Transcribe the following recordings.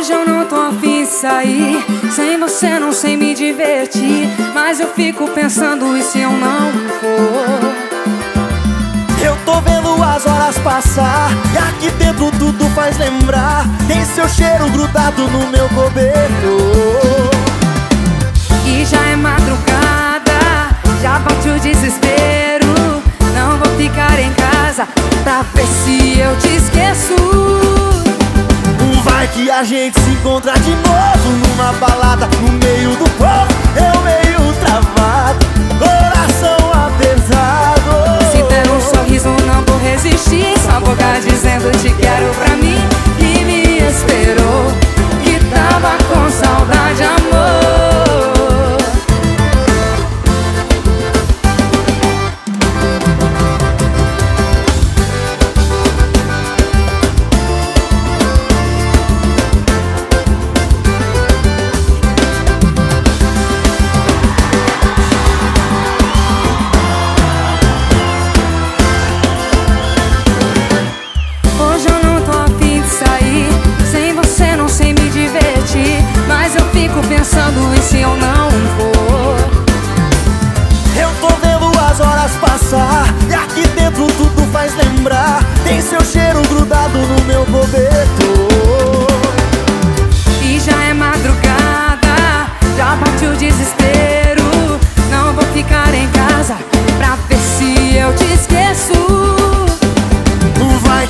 Hoje eu não tô afim de sair. Sem você não sei me divertir. Mas eu fico pensando e se eu não for? Eu tô vendo as horas passar E aqui dentro tudo faz lembrar. Tem seu cheiro grudado no meu cobertor. E já é madrugada Já bate o desespero. Não vou ficar em casa Pra ver se eu te esqueço gente se encontra de novo Numa balada no meio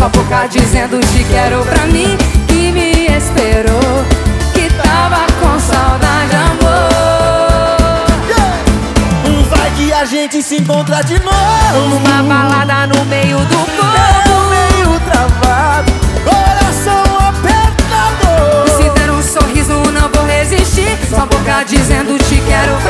Só boca dizendo te quero pra mim E me esperou Que tava com saudade, a gente se encontra de novo. Numa balada no meio do povo. meio travado, coração apertado Se der um sorriso não vou resistir. Sua boca dizendo te quero pra mim